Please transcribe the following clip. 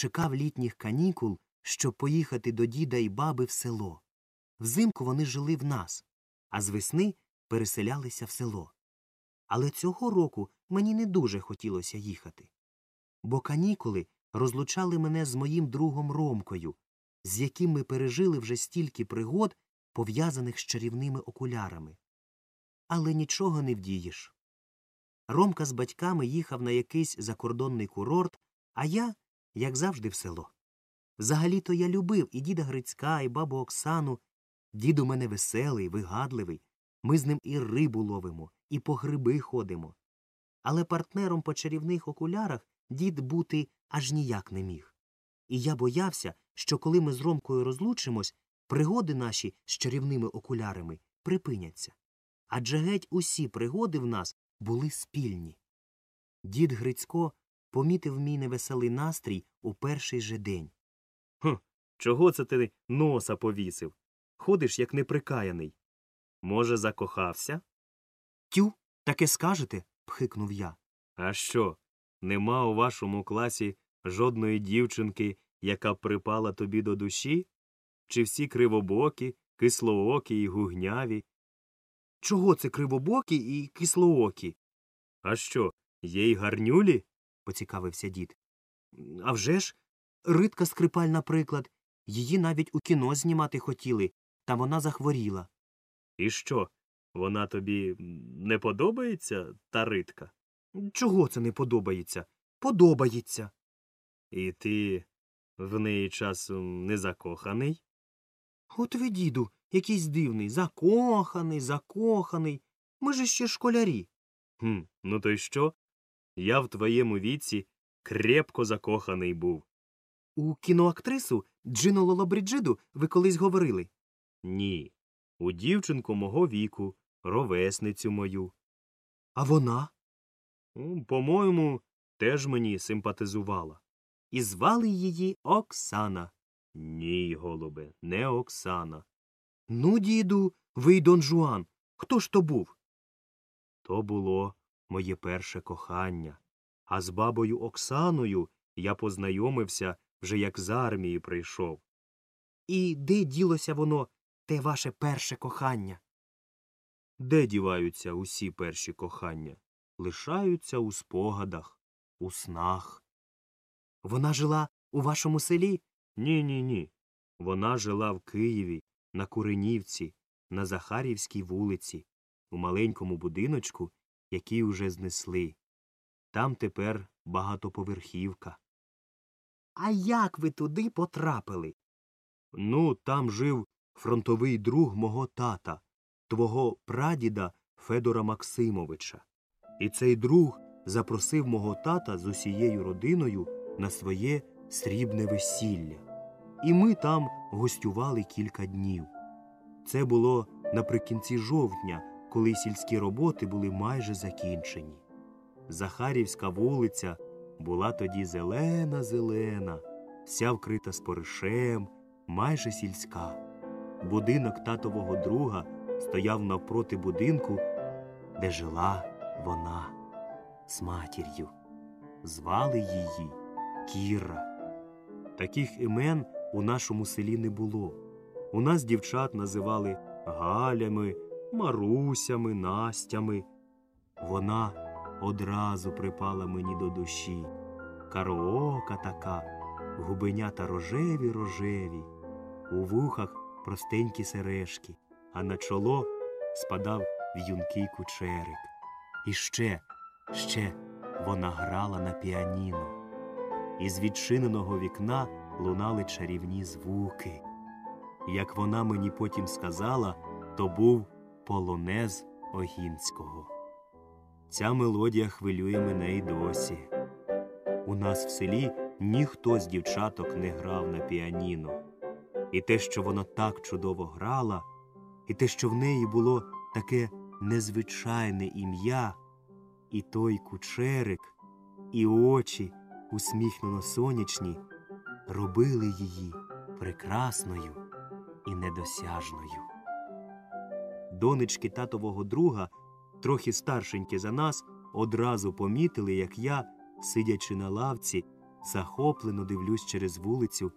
чекав літніх канікул, щоб поїхати до діда і баби в село. Взимку вони жили в нас, а з весни переселялися в село. Але цього року мені не дуже хотілося їхати. Бо канікули розлучали мене з моїм другом Ромкою, з яким ми пережили вже стільки пригод, пов'язаних з чарівними окулярами. Але нічого не вдієш. Ромка з батьками їхав на якийсь закордонний курорт, а я, як завжди, в село. Взагалі-то я любив і діда Грицька, і бабу Оксану. Дід у мене веселий, вигадливий. Ми з ним і рибу ловимо, і по гриби ходимо. Але партнером по чарівних окулярах дід бути аж ніяк не міг. І я боявся, що коли ми з Ромкою розлучимось, пригоди наші з чарівними окулярами припиняться. Адже геть усі пригоди в нас були спільні. Дід Грицько помітив мій невеселий настрій у перший же день. Хм, чого це ти носа повісив? Ходиш, як неприкаяний. Може, закохався? Тю, таке скажете? пхикнув я. А що? Нема у вашому класі жодної дівчинки, яка припала тобі до душі? Чи всі кривобокі, кислоокі і гугняві? Чого це кривобокі і кислоокі? А що, є й гарнюлі? Поцікавився дід. А вже ж, Ритка Скрипаль, наприклад, її навіть у кіно знімати хотіли, та вона захворіла. І що? Вона тобі не подобається, та ритка? Чого це не подобається? Подобається. І ти в неї часом не закоханий? От ви, діду, якийсь дивний, закоханий, закоханий. Ми ж ще школярі. Хм, ну то й що? Я в твоєму віці крепко закоханий був. У кіноактрису Джину Лолобріджиду ви колись говорили. Ні. У дівчинку мого віку, ровесницю мою. А вона? По-моєму, теж мені симпатизувала. І звали її Оксана. Ні, голубе, не Оксана. Ну, діду, ви й Дон Жуан. Хто ж то був? То було моє перше кохання. А з бабою Оксаною я познайомився вже як з армії прийшов. І де ділося воно, те ваше перше кохання? Де діваються усі перші кохання? Лишаються у спогадах, у снах. Вона жила у вашому селі? Ні, ні, ні. Вона жила в Києві, на Куренівці, на Захарівській вулиці, у маленькому будиночку, який уже знесли. Там тепер багатоповерхівка. А як ви туди потрапили? Ну, там жив фронтовий друг мого тата, твого прадіда Федора Максимовича. І цей друг запросив мого тата з усією родиною на своє срібне весілля. І ми там гостювали кілька днів. Це було наприкінці жовтня, коли сільські роботи були майже закінчені. Захарівська вулиця була тоді зелена зелена, вся вкрита споришем, майже сільська. Будинок татового друга стояв навпроти будинку, де жила вона з матір'ю. Звали її Кіра. Таких імен у нашому селі не було. У нас дівчат називали Галями, Марусями, Настями. Вона одразу припала мені до душі. Кароока така, губенята рожеві рожеві, у вухах простенькі сережки, а на чоло спадав в'юнкий кучерик. І ще, ще вона грала на піаніно. Із відчиненого вікна лунали чарівні звуки. Як вона мені потім сказала, то був полонез Огінського. Ця мелодія хвилює мене й досі. У нас в селі ніхто з дівчаток не грав на піаніно. І те, що вона так чудово грала, і те, що в неї було таке незвичайне ім'я, і той кучерик, і очі, усміхнено сонячні, робили її прекрасною і недосяжною. Донечки татового друга, трохи старшенькі за нас, одразу помітили, як я, сидячи на лавці, захоплено дивлюсь через вулицю